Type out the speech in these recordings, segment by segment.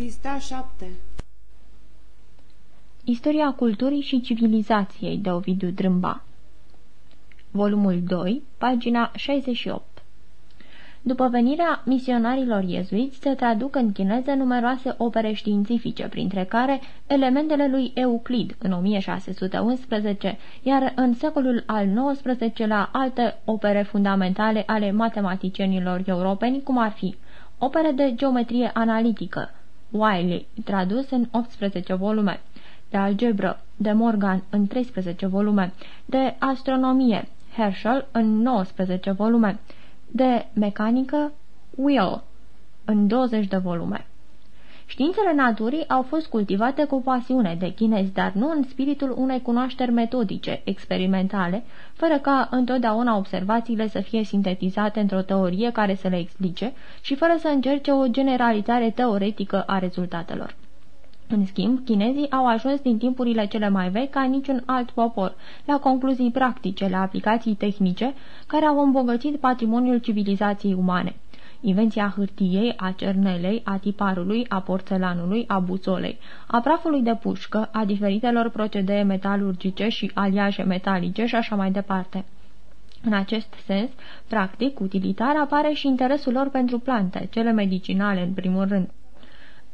Pista 7 Istoria culturii și civilizației de Ovidiu Drâmba. Volumul 2, pagina 68 După venirea misionarilor iezuiți, se traduc în chineză numeroase opere științifice, printre care elementele lui Euclid în 1611, iar în secolul al XIX-lea alte opere fundamentale ale matematicienilor europeni, cum ar fi opere de geometrie analitică, Wiley, tradus în 18 volume, de algebră, de Morgan în 13 volume, de astronomie, Herschel în 19 volume, de mecanică, Will în 20 de volume. Științele naturii au fost cultivate cu pasiune de chinezi, dar nu în spiritul unei cunoașteri metodice, experimentale, fără ca întotdeauna observațiile să fie sintetizate într-o teorie care să le explice și fără să încerce o generalizare teoretică a rezultatelor. În schimb, chinezii au ajuns din timpurile cele mai vechi ca niciun alt popor, la concluzii practice, la aplicații tehnice, care au îmbogățit patrimoniul civilizației umane. Invenția hârtiei, a cernelei, a tiparului, a porțelanului, a buțolei, a prafului de pușcă, a diferitelor procedee metalurgice și aliaje metalice și așa mai departe. În acest sens, practic, utilitar apare și interesul lor pentru plante, cele medicinale în primul rând.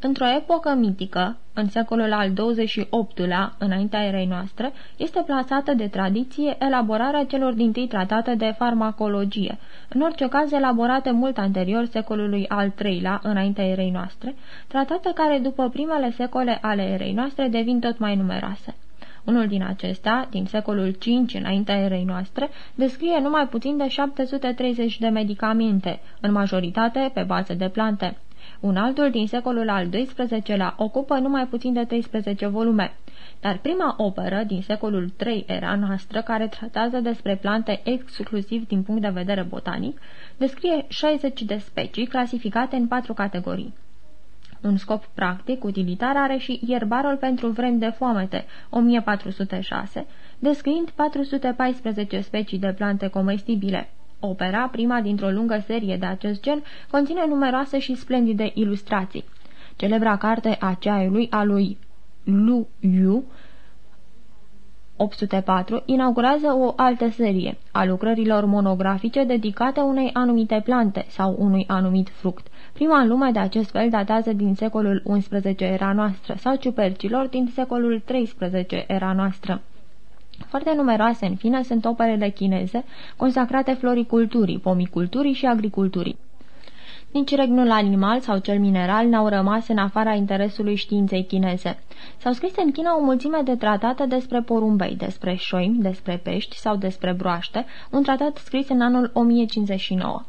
Într-o epocă mitică, în secolul al XXVIII-lea, înaintea erei noastre, este plasată de tradiție elaborarea celor din tâi tratate de farmacologie, în orice caz elaborate mult anterior secolului al III-lea, înaintea erei noastre, tratate care după primele secole ale erei noastre devin tot mai numeroase. Unul din acestea, din secolul V înaintea erei noastre, descrie numai puțin de 730 de medicamente, în majoritate pe bază de plante. Un altul din secolul al XII-lea ocupă numai puțin de 13 volume. Dar prima operă din secolul III era noastră, care tratează despre plante exclusiv din punct de vedere botanic, descrie 60 de specii clasificate în patru categorii. Un scop practic, utilitar, are și ierbarul pentru vremi de foamete, 1406, descriind 414 specii de plante comestibile. Opera, prima dintr-o lungă serie de acest gen, conține numeroase și splendide ilustrații. Celebra carte a ceaiului a lui Lu Yu 804 inaugurează o altă serie a lucrărilor monografice dedicate unei anumite plante sau unui anumit fruct. Prima în lume de acest fel datează din secolul XI era noastră sau ciupercilor din secolul XIII era noastră. Foarte numeroase, în fine, sunt operele chineze consacrate floriculturii, pomiculturii și agriculturii. Nici regnul animal sau cel mineral n-au rămas în afara interesului științei chineze. S-au scris în China o mulțime de tratate despre porumbei, despre șoimi, despre pești sau despre broaște, un tratat scris în anul 1059.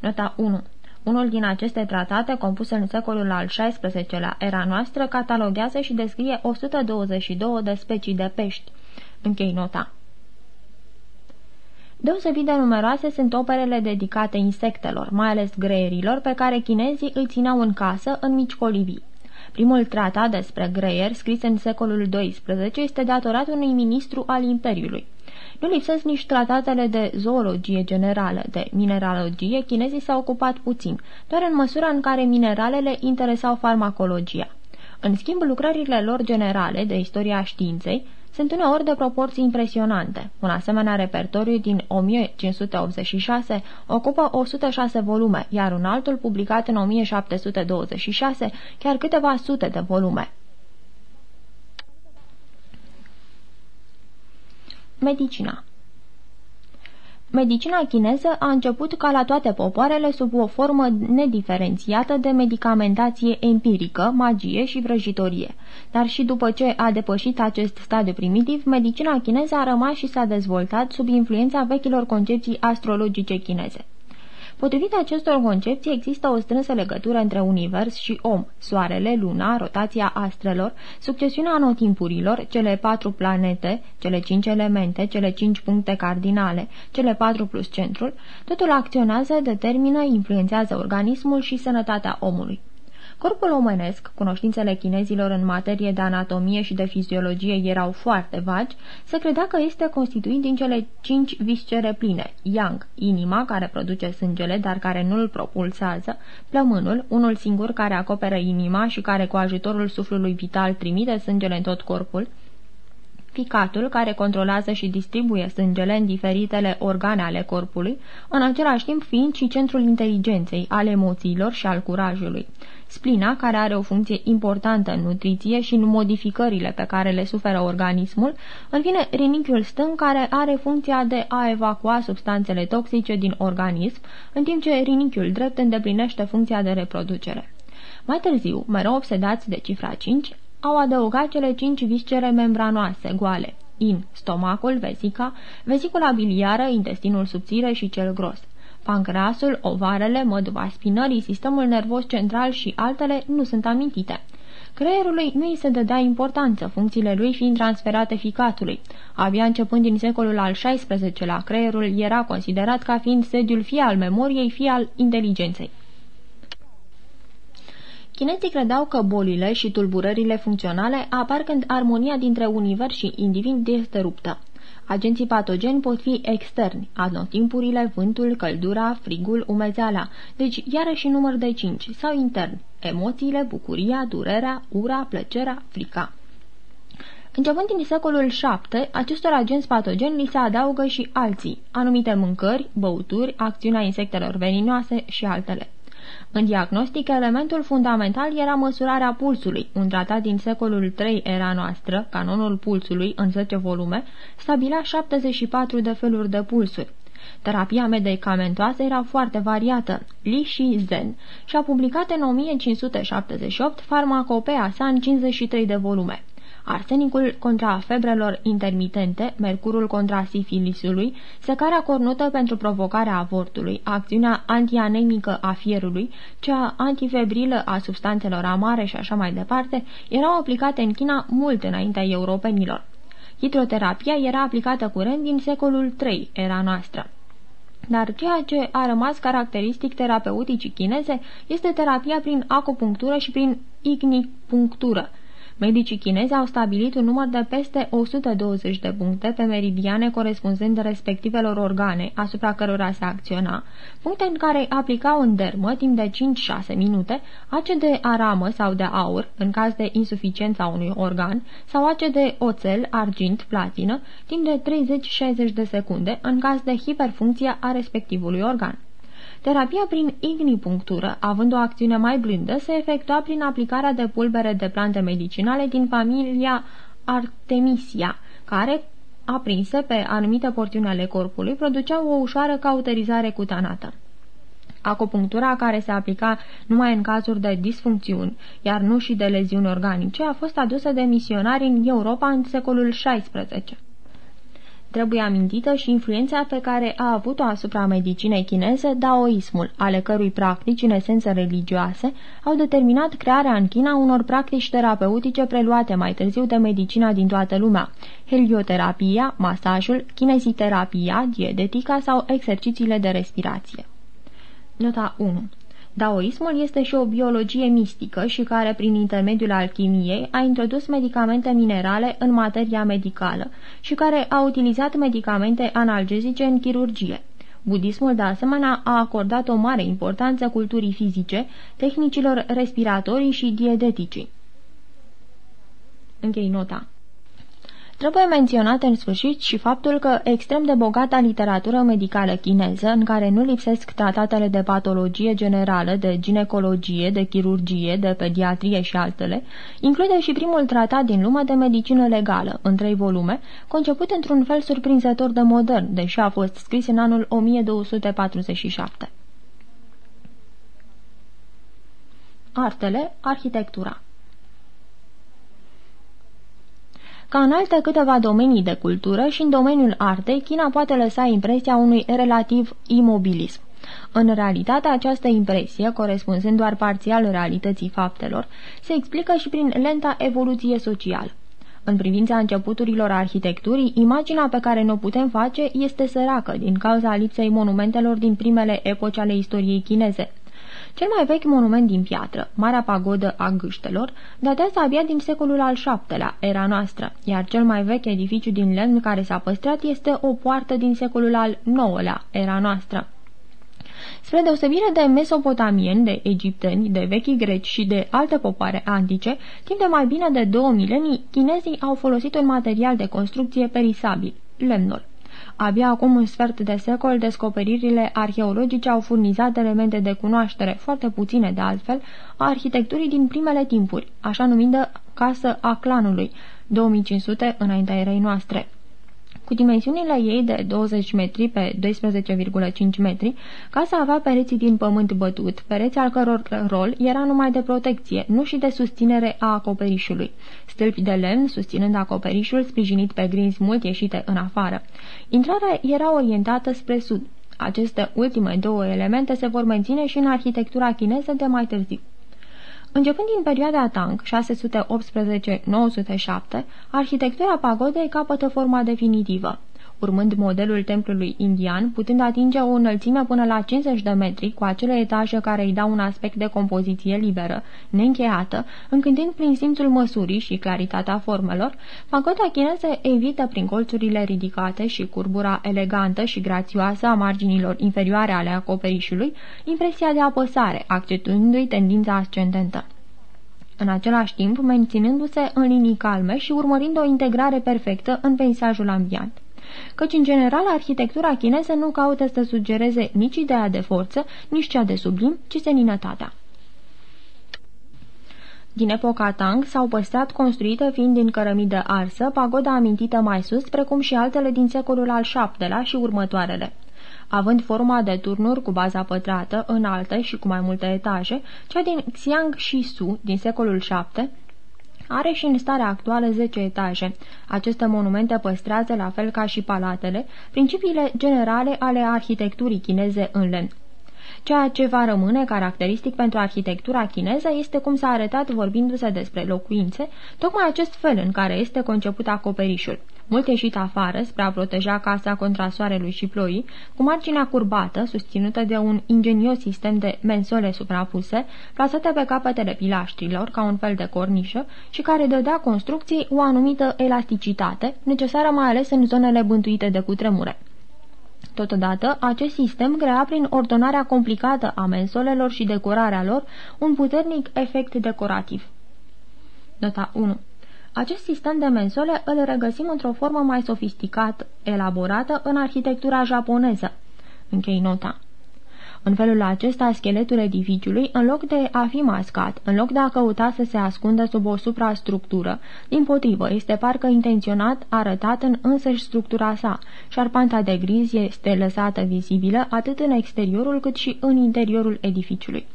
Nota 1 unul din aceste tratate, compus în secolul al XVI-lea era noastră, cataloghează și descrie 122 de specii de pești. Închei nota. Deosebit de numeroase sunt operele dedicate insectelor, mai ales greierilor, pe care chinezii îi țineau în casă în mici colivii. Primul tratat despre greier, scris în secolul XII, este datorat unui ministru al Imperiului. Nu lipsesc nici tratatele de zoologie generală, de mineralogie, chinezii s-au ocupat puțin, doar în măsura în care mineralele interesau farmacologia. În schimb, lucrările lor generale de istoria științei sunt uneori de proporții impresionante. Un asemenea repertoriu din 1586 ocupă 106 volume, iar un altul publicat în 1726 chiar câteva sute de volume. Medicina Medicina chineză a început ca la toate popoarele sub o formă nediferențiată de medicamentație empirică, magie și vrăjitorie. Dar și după ce a depășit acest stadiu primitiv, medicina chineză a rămas și s-a dezvoltat sub influența vechilor concepții astrologice chineze. Potrivit acestor concepții, există o strânsă legătură între univers și om, soarele, luna, rotația astrelor, succesiunea anotimpurilor, cele patru planete, cele cinci elemente, cele cinci puncte cardinale, cele patru plus centrul, totul acționează, determină, influențează organismul și sănătatea omului. Corpul omenesc, cunoștințele chinezilor în materie de anatomie și de fiziologie erau foarte vagi, se credea că este constituit din cele cinci viscere pline, yang, inima, care produce sângele, dar care nu îl propulsează, plămânul, unul singur care acoperă inima și care cu ajutorul suflului vital trimite sângele în tot corpul, ficatul care controlează și distribuie sângele în diferitele organe ale corpului, în același timp fiind și centrul inteligenței, al emoțiilor și al curajului. Splina, care are o funcție importantă în nutriție și în modificările pe care le suferă organismul, în fine rinichiul stâng, care are funcția de a evacua substanțele toxice din organism, în timp ce rinichiul drept îndeplinește funcția de reproducere. Mai târziu, mereu obsedați de cifra 5, au adăugat cele cinci viscere membranoase, goale, in, stomacul, vesica, vesicula biliară, intestinul subțire și cel gros. Pancreasul, ovarele, măduva spinării, sistemul nervos central și altele nu sunt amintite. Creierului nu îi se dădea importanță, funcțiile lui fiind transferate ficatului. Abia începând din secolul al XVI-lea, creierul era considerat ca fiind sediul fie al memoriei, fie al inteligenței. Chinezii credeau că bolile și tulburările funcționale apar când armonia dintre univers și individ este ruptă. Agenții patogeni pot fi externi, anotimpurile, vântul, căldura, frigul, umezeala, deci iarăși număr de cinci, sau interni, emoțiile, bucuria, durerea, ura, plăcerea, frica. Începând din secolul VII, acestor agenți patogeni li se adaugă și alții, anumite mâncări, băuturi, acțiunea insectelor veninoase și altele. În diagnostic, elementul fundamental era măsurarea pulsului. Un tratat din secolul III era noastră, canonul pulsului, în 10 volume, stabilea 74 de feluri de pulsuri. Terapia medicamentoasă era foarte variată, Li și Zen, și a publicat în 1578 farmacopea sa în 53 de volume arsenicul contra febrelor intermitente, mercurul contra sifilisului, secarea cornută pentru provocarea avortului, acțiunea antianemică a fierului, cea antifebrilă a substanțelor amare și așa mai departe, erau aplicate în China mult înaintea europenilor. Hidroterapia era aplicată curent din secolul III, era noastră. Dar ceea ce a rămas caracteristic terapeuticii chineze este terapia prin acupunctură și prin ignipunctură, Medicii chinezi au stabilit un număr de peste 120 de puncte pe meridiane corespunzând respectivelor organe asupra cărora se acționa, puncte în care aplicau în dermă timp de 5-6 minute ace de aramă sau de aur în caz de insuficiența unui organ sau ace de oțel, argint, platină timp de 30-60 de secunde în caz de hiperfuncție a respectivului organ. Terapia prin ignipunctură, având o acțiune mai blândă, se efectua prin aplicarea de pulbere de plante medicinale din familia Artemisia, care, aprinse pe anumite porțiuni ale corpului, produceau o ușoară cauterizare cutanată. Acupunctura care se aplica numai în cazuri de disfuncțiuni, iar nu și de leziuni organice, a fost adusă de misionari în Europa în secolul XVI. Trebuie amintită și influența pe care a avut-o asupra medicinei chineze daoismul, ale cărui practici, în esență religioase, au determinat crearea în China unor practici terapeutice preluate mai târziu de medicina din toată lumea, helioterapia, masajul, kineziterapia, dietetica sau exercițiile de respirație. Nota 1 Daoismul este și o biologie mistică și care, prin intermediul alchimiei, a introdus medicamente minerale în materia medicală și care a utilizat medicamente analgezice în chirurgie. Budismul, de asemenea, a acordat o mare importanță culturii fizice, tehnicilor respiratorii și dieteticii. Închei nota. Trebuie menționat în sfârșit și faptul că extrem de bogata literatură medicală chineză, în care nu lipsesc tratatele de patologie generală, de ginecologie, de chirurgie, de pediatrie și altele, include și primul tratat din lume de medicină legală, în trei volume, conceput într-un fel surprinzător de modern, deși a fost scris în anul 1247. Artele, arhitectura Ca în alte câteva domenii de cultură și în domeniul artei, China poate lăsa impresia unui relativ imobilism. În realitate, această impresie, corespunzând doar parțial realității faptelor, se explică și prin lenta evoluție socială. În privința începuturilor arhitecturii, imaginea pe care ne-o putem face este săracă din cauza lipsei monumentelor din primele epoci ale istoriei chineze. Cel mai vechi monument din piatră, Marea Pagodă a Gâștelor, datează abia din secolul al VII-lea, era noastră, iar cel mai vechi edificiu din lemn care s-a păstrat este o poartă din secolul al IX-lea, era noastră. Spre deosebire de mesopotamieni, de egipteni, de vechi greci și de alte popoare antice, timp de mai bine de două milenii, chinezii au folosit un material de construcție perisabil, lemnul. Abia acum un sfert de secol, descoperirile arheologice au furnizat elemente de cunoaștere, foarte puține de altfel, a arhitecturii din primele timpuri, așa numită casă a clanului, 2500 înaintea erei noastre. Cu dimensiunile ei de 20 metri pe 12,5 metri, casa avea pereții din pământ bătut, pereți al căror rol era numai de protecție, nu și de susținere a acoperișului. Stâlpi de lemn susținând acoperișul, sprijinit pe grinzi mult ieșite în afară. Intrarea era orientată spre sud. Aceste ultime două elemente se vor menține și în arhitectura chineză de mai târziu. Începând din perioada Tang, 618-907, arhitectura pagodei capătă forma definitivă urmând modelul templului indian, putând atinge o înălțime până la 50 de metri, cu acele etaje care îi dau un aspect de compoziție liberă, neîncheiată, încântând prin simțul măsurii și claritatea formelor, pagoda chineză evită prin colțurile ridicate și curbura elegantă și grațioasă a marginilor inferioare ale acoperișului, impresia de apăsare, accentuându-i tendința ascendentă. În același timp menținându-se în linii calme și urmărind o integrare perfectă în peisajul ambient căci, în general, arhitectura chineză nu caută să sugereze nici ideea de forță, nici cea de sublim, ci seninătatea. Din epoca Tang s-au păstrat construite fiind din cărămidă arsă, pagoda amintită mai sus, precum și altele din secolul al VII-lea și următoarele. Având forma de turnuri cu baza pătrată, înaltă și cu mai multe etaje, cea din Xiang și Su din secolul VII are și în starea actuală 10 etaje. Aceste monumente păstrează, la fel ca și palatele, principiile generale ale arhitecturii chineze în lemn. Ceea ce va rămâne caracteristic pentru arhitectura chineză este cum s-a arătat vorbindu-se despre locuințe, tocmai acest fel în care este conceput acoperișul. Mult ieșit afară spre a proteja casa contra soarelui și ploii, cu marginea curbată, susținută de un ingenios sistem de mensole suprapuse, plasate pe capetele pilaștrilor, ca un fel de cornișă, și care dădea construcției o anumită elasticitate, necesară mai ales în zonele bântuite de cutremure. Totodată, acest sistem crea prin ordonarea complicată a mensolelor și decorarea lor un puternic efect decorativ. Nota 1 acest sistem de mensole îl regăsim într-o formă mai sofisticată, elaborată în arhitectura japoneză. Închei nota. În felul acesta, scheletul edificiului, în loc de a fi mascat, în loc de a căuta să se ascundă sub o suprastructură, din potrivă, este parcă intenționat arătat în însăși structura sa. Șarpanta de griz este lăsată vizibilă atât în exteriorul cât și în interiorul edificiului.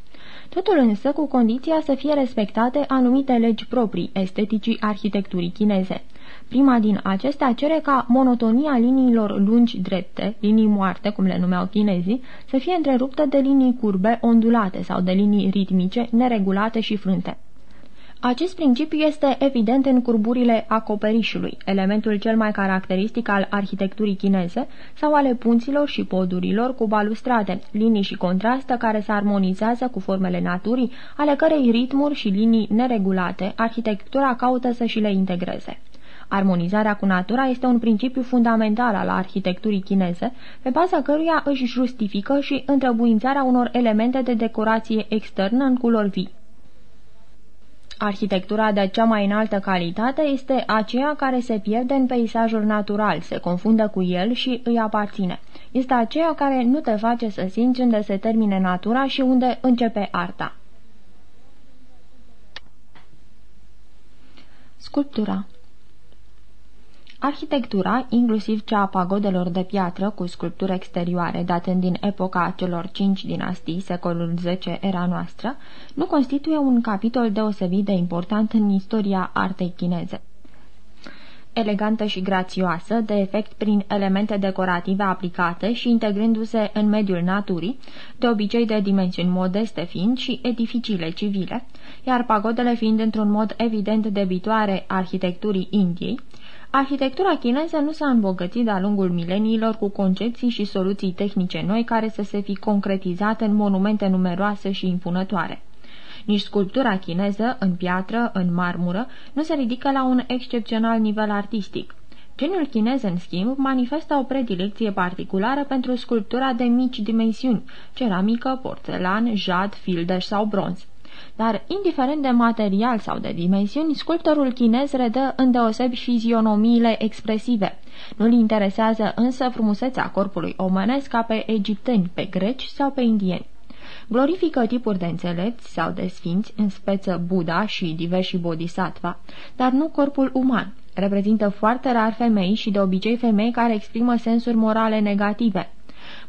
Totul însă cu condiția să fie respectate anumite legi proprii esteticii arhitecturii chineze. Prima din acestea cere ca monotonia liniilor lungi drepte, linii moarte, cum le numeau chinezii, să fie întreruptă de linii curbe ondulate sau de linii ritmice, neregulate și frânte. Acest principiu este evident în curburile acoperișului, elementul cel mai caracteristic al arhitecturii chineze, sau ale punților și podurilor cu balustrade, linii și contrastă care se armonizează cu formele naturii, ale cărei ritmuri și linii neregulate, arhitectura caută să și le integreze. Armonizarea cu natura este un principiu fundamental al arhitecturii chineze, pe baza căruia își justifică și întrebuințarea unor elemente de decorație externă în culori vii. Arhitectura de cea mai înaltă calitate este aceea care se pierde în peisajul natural, se confundă cu el și îi aparține. Este aceea care nu te face să simți unde se termine natura și unde începe arta. Sculptura Arhitectura, inclusiv cea a pagodelor de piatră cu sculpturi exterioare datând din epoca celor cinci dinastii, secolul X era noastră, nu constituie un capitol deosebit de important în istoria artei chineze. Elegantă și grațioasă, de efect prin elemente decorative aplicate și integrându-se în mediul naturii, de obicei de dimensiuni modeste fiind și edificiile civile, iar pagodele fiind într-un mod evident debitoare arhitecturii Indiei, Arhitectura chineză nu s-a îmbogățit de-a lungul mileniilor cu concepții și soluții tehnice noi care să se fi concretizat în monumente numeroase și impunătoare. Nici sculptura chineză, în piatră, în marmură, nu se ridică la un excepțional nivel artistic. Geniul chinez, în schimb, manifestă o predilecție particulară pentru sculptura de mici dimensiuni, ceramică, porțelan, jad, fildeș sau bronz. Dar, indiferent de material sau de dimensiuni, sculptorul chinez redă îndeosebi fizionomiile expresive. Nu-l interesează însă frumusețea corpului omenesc ca pe egipteni, pe greci sau pe indieni. Glorifică tipuri de înțelepți sau de sfinți, în speță Buddha și diversi bodhisattva, dar nu corpul uman. Reprezintă foarte rar femei și de obicei femei care exprimă sensuri morale negative.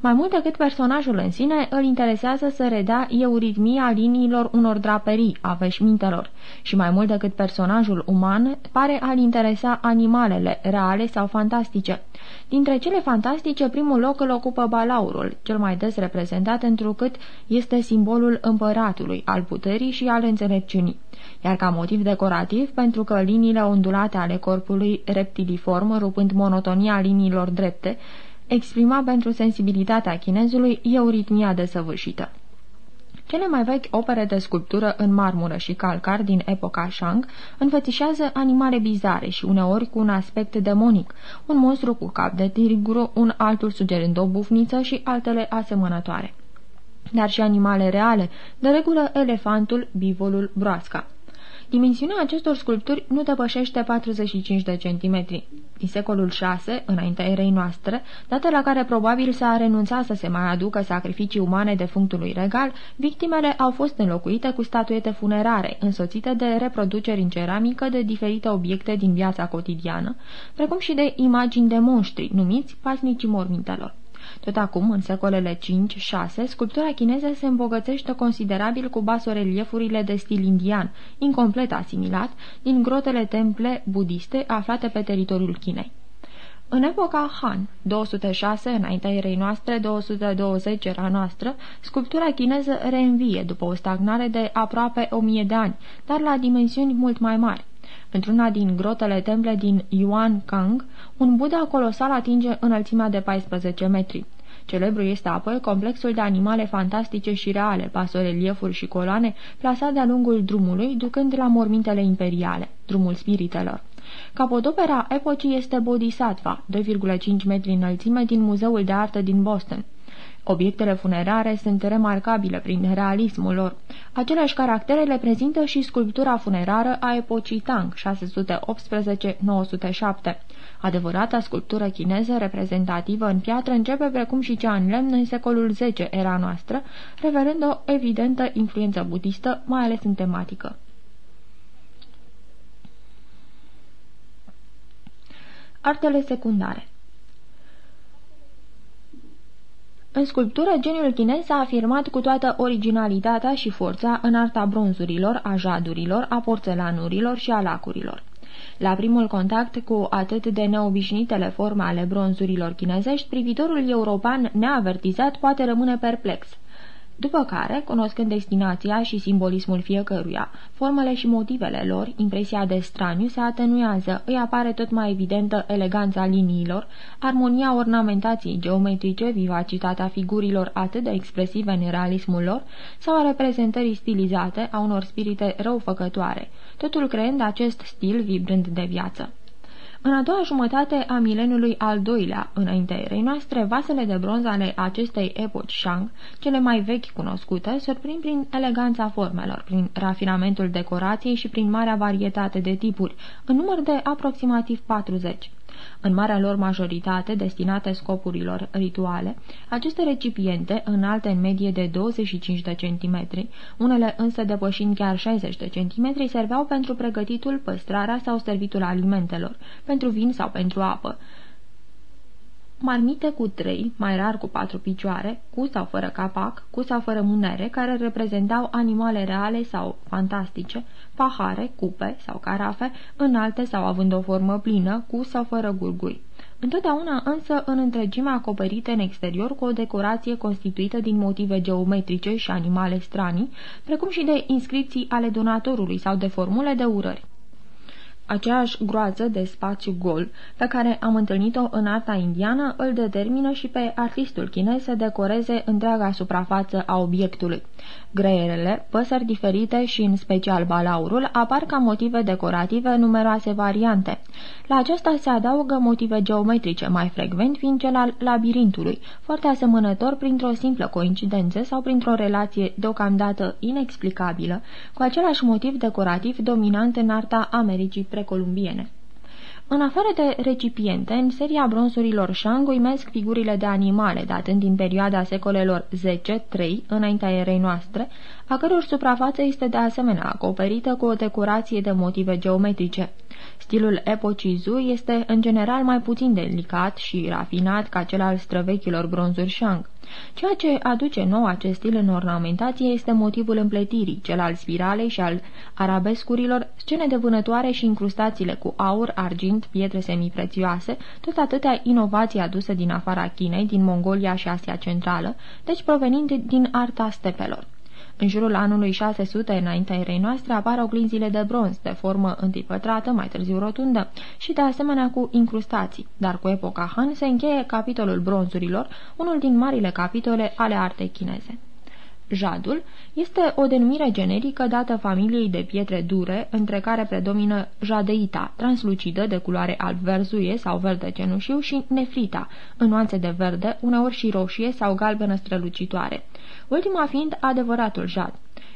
Mai mult decât personajul în sine, îl interesează să redea euritmia liniilor unor draperii a veșmintelor și mai mult decât personajul uman, pare a-l interesa animalele, reale sau fantastice. Dintre cele fantastice, primul loc îl ocupă balaurul, cel mai des reprezentat întrucât este simbolul împăratului, al puterii și al înțelepciunii. Iar ca motiv decorativ, pentru că liniile ondulate ale corpului reptiliform, rupând monotonia liniilor drepte, exprima pentru sensibilitatea chinezului euritmia desăvârșită. Cele mai vechi opere de sculptură în marmură și calcar din epoca Shang înfățișează animale bizare și uneori cu un aspect demonic, un monstru cu cap de tigru, un altul sugerând o bufniță și altele asemănătoare. Dar și animale reale, de regulă elefantul, bivolul, broasca. Dimensiunea acestor sculpturi nu depășește 45 de centimetri. Din secolul VI, înaintea erei noastre, dată la care probabil s-a renunțat să se mai aducă sacrificii umane de functului regal, victimele au fost înlocuite cu statuete funerare, însoțite de reproduceri în ceramică de diferite obiecte din viața cotidiană, precum și de imagini de monștri, numiți pasnicii mormintelor. Tot acum, în secolele 5-6, sculptura chineză se îmbogățește considerabil cu basoreliefurile de stil indian, incomplet asimilat, din grotele temple budiste aflate pe teritoriul Chinei. În epoca Han, 206 înaintea erei noastre, 220 era noastră, sculptura chineză reînvie după o stagnare de aproape 1000 de ani, dar la dimensiuni mult mai mari. Într-una din grotele temple din Yuan Kang, un Buddha colosal atinge înălțimea de 14 metri. Celebru este apoi complexul de animale fantastice și reale, pasoreliefuri și coloane, plasat de-a lungul drumului, ducând la mormintele imperiale, drumul spiritelor. Capodopera epocii este Bodhisattva, 2,5 metri înălțime din Muzeul de Artă din Boston. Obiectele funerare sunt remarcabile prin realismul lor. Aceleași caractere le prezintă și sculptura funerară a epocii Tang, 618-907. Adevărata sculptură chineză reprezentativă în piatră începe precum și cea în lemn în secolul X era noastră, revelând o evidentă influență budistă, mai ales în tematică. Artele secundare În sculptură, geniul chinez s-a afirmat cu toată originalitatea și forța în arta bronzurilor, a jadurilor, a porțelanurilor și a lacurilor. La primul contact cu atât de neobișnuitele forme ale bronzurilor chinezești, privitorul european neavertizat poate rămâne perplex. După care, cunoscând destinația și simbolismul fiecăruia, formele și motivele lor, impresia de straniu se atenuează, îi apare tot mai evidentă eleganța liniilor, armonia ornamentației geometrice, vivacitatea figurilor atât de expresive în realismul lor, sau a reprezentării stilizate a unor spirite răufăcătoare, totul creând acest stil vibrând de viață. În a doua jumătate a mileniului al doilea, înaintea erei noastre, vasele de bronz ale acestei epoci Shang, cele mai vechi cunoscute, surprind prin eleganța formelor, prin rafinamentul decorației și prin marea varietate de tipuri, în număr de aproximativ 40. În marea lor majoritate destinate scopurilor rituale, aceste recipiente, înalte în medie de 25 de centimetri, unele însă depășind chiar 60 de centimetri, serveau pentru pregătitul, păstrarea sau servitul alimentelor, pentru vin sau pentru apă, marmite cu trei, mai rar cu patru picioare, cu sau fără capac, cu sau fără mânere, care reprezentau animale reale sau fantastice, pahare, cupe sau carafe, înalte sau având o formă plină, cu sau fără gurguri. Întotdeauna însă în întregime acoperite în exterior cu o decorație constituită din motive geometrice și animale stranii, precum și de inscripții ale donatorului sau de formule de urări. Aceeași groază de spațiu gol pe care am întâlnit-o în arta indiană îl determină și pe artistul chinez să decoreze întreaga suprafață a obiectului. Greierele, păsări diferite și în special balaurul apar ca motive decorative în numeroase variante. La acesta se adaugă motive geometrice, mai frecvent fiind cel al labirintului, foarte asemănător printr-o simplă coincidență sau printr-o relație deocamdată inexplicabilă, cu același motiv decorativ dominant în arta Americii precolumbiene. În afară de recipiente, în seria bronzurilor Shang uimesc figurile de animale, datând din perioada secolelor 10-3, înaintea erei noastre, a căror suprafață este de asemenea acoperită cu o decorație de motive geometrice. Stilul epocii Zu este în general mai puțin delicat și rafinat ca cel al străvechilor bronzuri Shang. Ceea ce aduce nou acest stil în ornamentație este motivul împletirii, cel al spiralei și al arabescurilor, scene de vânătoare și incrustațiile cu aur, argint, pietre semiprețioase, tot atâtea inovații aduse din afara Chinei, din Mongolia și Asia Centrală, deci provenind din arta stepelor. În jurul anului 600 înaintea erei noastre apar oglinzile de bronz, de formă întâi pătrată, mai târziu rotundă, și de asemenea cu incrustații, dar cu epoca Han se încheie capitolul bronzurilor, unul din marile capitole ale artei chineze. Jadul este o denumire generică dată familiei de pietre dure, între care predomină jadeita, translucidă de culoare alb-verzuie sau verde cenușiu și nefrita, în nuanțe de verde, uneori și roșie sau galbenă strălucitoare ultima fiind adevăratul jad.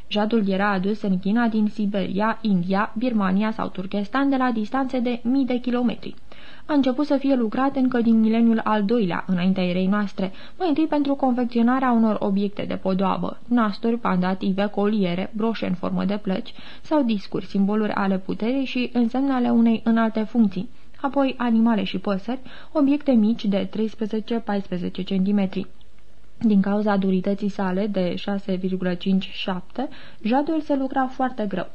Jadul era adus în China din Siberia, India, Birmania sau Turkestan de la distanțe de mii de kilometri. A început să fie lucrat încă din mileniul al doilea, înaintea erei noastre, mai întâi pentru confecționarea unor obiecte de podoabă, nasturi, pandative, coliere, broșe în formă de plăci sau discuri, simboluri ale puterii și însemne ale unei înalte funcții, apoi animale și păsări, obiecte mici de 13-14 cm. Din cauza durității sale de 6,57, jadul se lucra foarte greu.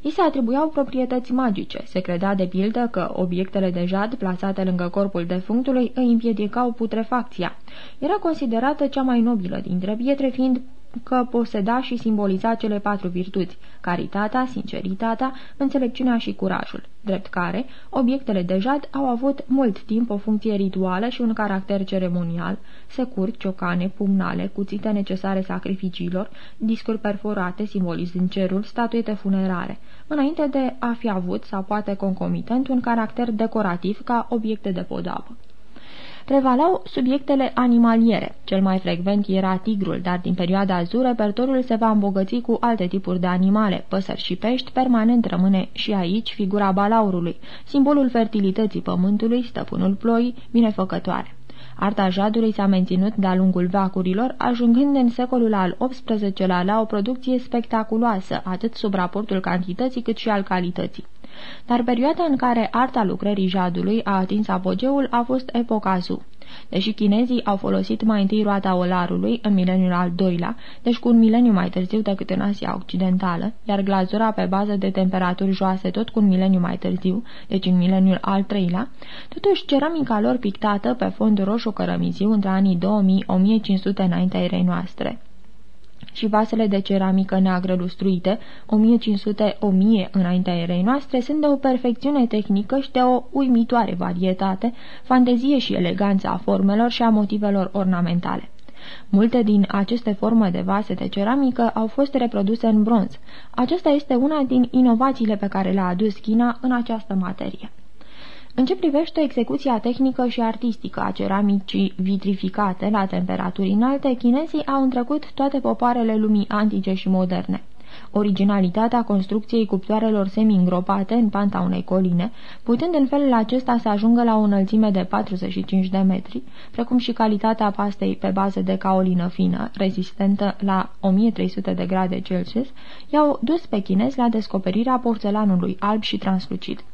I se atribuiau proprietăți magice. Se credea de pildă că obiectele de jad plasate lângă corpul defunctului îi împiedicau putrefacția. Era considerată cea mai nobilă dintre pietre, fiind că poseda și simboliza cele patru virtuți, caritatea, sinceritatea, înțelepciunea și curajul, drept care, obiectele de jad au avut mult timp o funcție rituală și un caracter ceremonial, securi, ciocane, pumnale, cuțite necesare sacrificiilor, discuri perforate simbolizând cerul, statuete funerare, înainte de a fi avut, sau poate concomitent, un caracter decorativ ca obiecte de podabă prevalau subiectele animaliere. Cel mai frecvent era tigrul, dar din perioada azură repertoriul se va îmbogăți cu alte tipuri de animale, păsări și pești, permanent rămâne și aici figura balaurului, simbolul fertilității pământului, stăpânul ploii, binefăcătoare. Arta jadului s-a menținut de-a lungul vacurilor, ajungând în secolul al XVIII-lea la o producție spectaculoasă, atât sub raportul cantității cât și al calității. Dar perioada în care arta lucrării jadului a atins apogeul a fost epoca Zu. Deși chinezii au folosit mai întâi roata olarului în mileniul al doilea, deci cu un mileniu mai târziu decât în Asia Occidentală, iar glazura pe bază de temperaturi joase tot cu un mileniu mai târziu, deci în mileniul al treilea, totuși ceramica lor pictată pe fond roșu cărămiziu între anii 2000-1500 înaintea erei noastre și vasele de ceramică neagră lustruite, 1500-1000 înaintea erei noastre, sunt de o perfecțiune tehnică și de o uimitoare varietate, fantezie și eleganță a formelor și a motivelor ornamentale. Multe din aceste forme de vase de ceramică au fost reproduse în bronz. Aceasta este una din inovațiile pe care le-a adus China în această materie. În ce privește execuția tehnică și artistică a ceramicii vitrificate la temperaturi înalte, chinezii au întrecut toate popoarele lumii antice și moderne. Originalitatea construcției cuptoarelor semi-îngropate în panta unei coline, putând în felul acesta să ajungă la o înălțime de 45 de metri, precum și calitatea pastei pe bază de caolină fină, rezistentă la 1300 de grade Celsius, i-au dus pe chinez la descoperirea porțelanului alb și translucid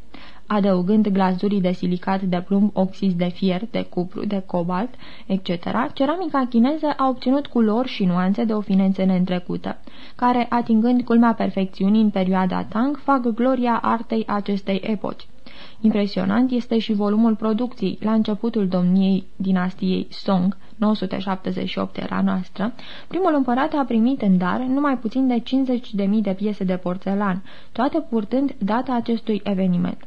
adăugând glazurii de silicat de plumb, oxiz de fier, de cupru, de cobalt, etc., ceramica chineză a obținut culori și nuanțe de o finețe neîntrecută, care, atingând culmea perfecțiunii în perioada Tang, fac gloria artei acestei epoci. Impresionant este și volumul producției la începutul domniei dinastiei Song, 978 era noastră, primul împărat a primit în dar numai puțin de 50.000 de piese de porțelan, toate purtând data acestui eveniment.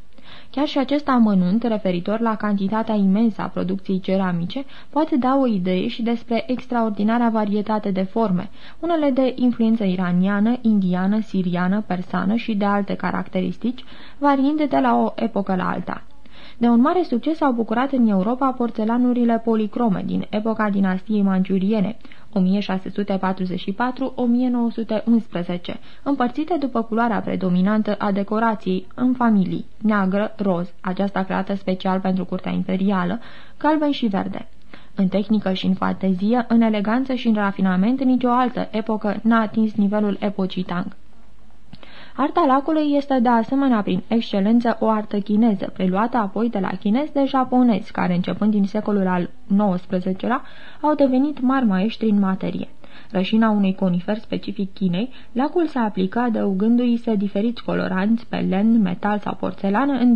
Chiar și acest amănunt, referitor la cantitatea imensă a producției ceramice, poate da o idee și despre extraordinara varietate de forme, unele de influență iraniană, indiană, siriană, persană și de alte caracteristici, variind de la o epocă la alta. De un mare succes au bucurat în Europa porțelanurile policrome din epoca dinastiei mangiuriene, 1644-1911, împărțite după culoarea predominantă a decorației, în familii, neagră, roz, aceasta creată special pentru curtea imperială, galben și verde. În tehnică și în fantezie, în eleganță și în rafinament, nicio altă epocă n-a atins nivelul epocii Tang. Arta lacului este de asemenea prin excelență o artă chineză, preluată apoi de la chinezi de japonezi, care începând din secolul al XIX-lea au devenit mari maestri în materie rășina unui conifer specific Chinei, lacul se aplică adăugându-i se diferiți coloranți pe len, metal sau porțelană în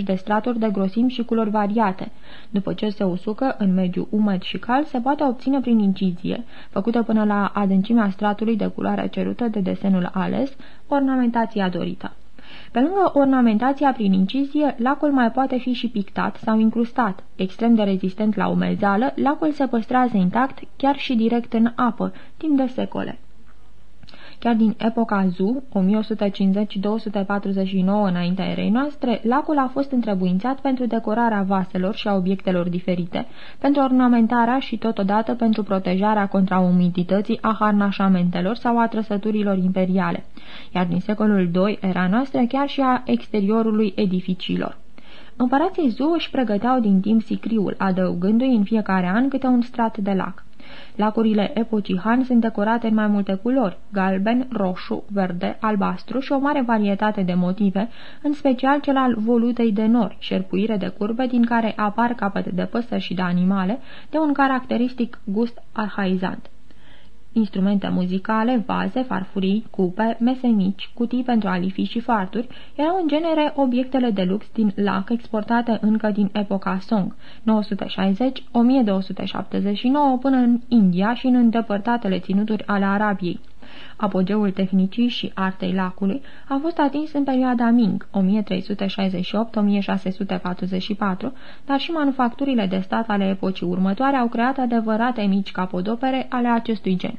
20-30 de straturi de grosimi și culori variate. După ce se usucă în mediu umed și cald, se poate obține prin incizie, făcută până la adâncimea stratului de culoare cerută de desenul ales, ornamentația dorită. Pe lângă ornamentația prin incizie, lacul mai poate fi și pictat sau incrustat. Extrem de rezistent la umezeală, lacul se păstrează intact chiar și direct în apă, timp de secole. Chiar din epoca Zu, 1150-249 înaintea erei noastre, lacul a fost întrebuințat pentru decorarea vaselor și a obiectelor diferite, pentru ornamentarea și totodată pentru protejarea contra umidității a harnașamentelor sau a trăsăturilor imperiale, iar din secolul II era noastră chiar și a exteriorului edificiilor. Împărații Zu își pregăteau din timp sicriul, adăugându-i în fiecare an câte un strat de lac. Lacurile epocii Han sunt decorate în mai multe culori, galben, roșu, verde, albastru și o mare varietate de motive, în special cel al volutei de nori, șerpuire de curbe din care apar capete de păsări și de animale, de un caracteristic gust arhaizant instrumente muzicale, vaze, farfurii, cupe, mese mici, cutii pentru alifi și farturi, erau în genere obiectele de lux din lac exportate încă din epoca Song, 960-1279 până în India și în îndepărtatele ținuturi ale Arabiei. Apogeul tehnicii și artei lacului a fost atins în perioada Ming, 1368-1644, dar și manufacturile de stat ale epocii următoare au creat adevărate mici capodopere ale acestui gen.